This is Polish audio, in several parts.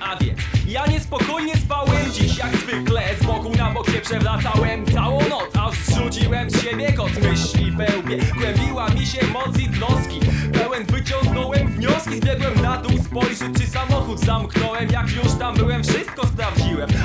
A więc ja niespokojnie spałem dziś jak zwykle. Z boku na bok się przewracałem całą noc Aż zrzuciłem z siebie kot myśli we łbie. Głębiła mi się moc i troski Pełen wyciągnąłem wnioski. Zbiegłem na dół spojrzeć czy samochód zamknąłem. Jak już tam byłem wszystko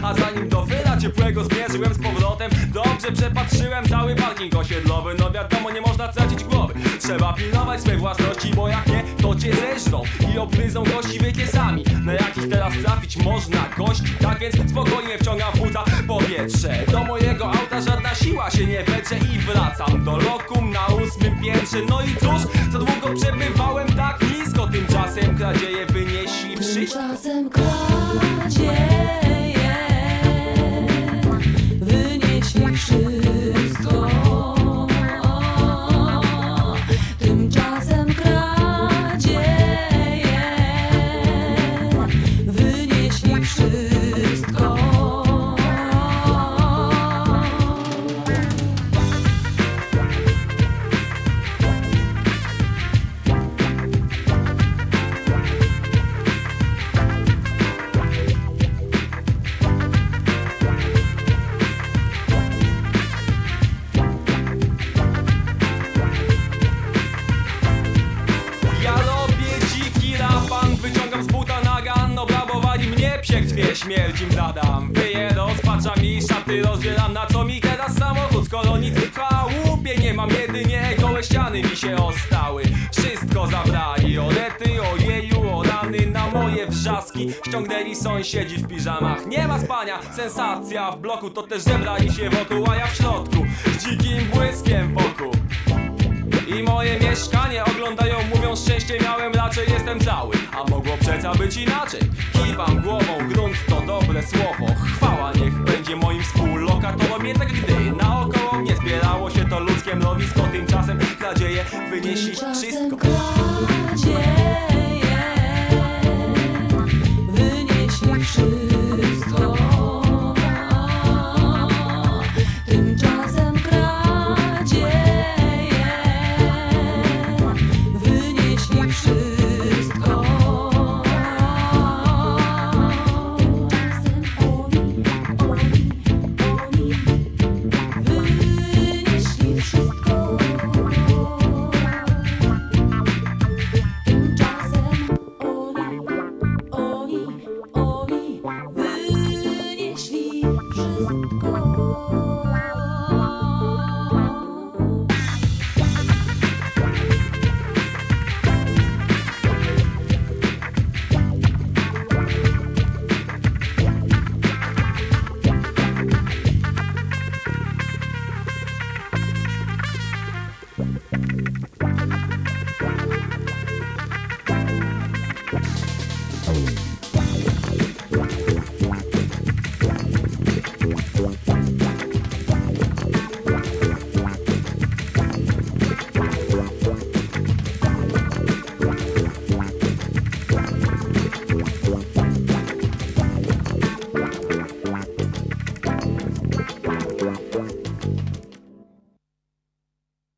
A zanim do wyla ciepłego zmierzyłem z powrotem. Dobrze przepatrzyłem cały parking osiedlowy No wiadomo nie można tracić głowy. Trzeba pilnować swej własności Bo jak nie to cię zeżrą I obgryzą gości wiecie sami. Na jakich teraz trafić można? Gości Tak więc spokojnie wciągam w buta powietrze. Do mojego auta żadna siła się nie wecze I wracam do lokum na ósmym piętrze. No i cóż, za długo przebywałem tak nisko Tymczasem kradzieje wynieśli wszystko. Tymczasem kradzieje dwie śmierć im zadam. Wyję rozpacza mi szaty, rozdzielam Na co mi teraz samochód, skoro nic w chałupie Nie mam jedynie gołe ściany mi się ostały. Wszystko zabrali, orety, ojeju, o Na moje wrzaski. Ściągnęli sąsiedzi w piżamach. Nie ma spania, sensacja w bloku To też zebrali się wokół, a ja w środku Z dzikim błyskiem wokół. I moje mieszkanie oglądają, mówią szczęście miałem, raczej jestem cały A mogło przeca być inaczej. Kiwam głową, grunt to dobre słowo. Chwała niech będzie moim współlokatorom Jednak gdy naokoło mnie zbierało się to ludzkie mrowisko Tymczasem kradzieje wynieśli Tymczasem wszystko go.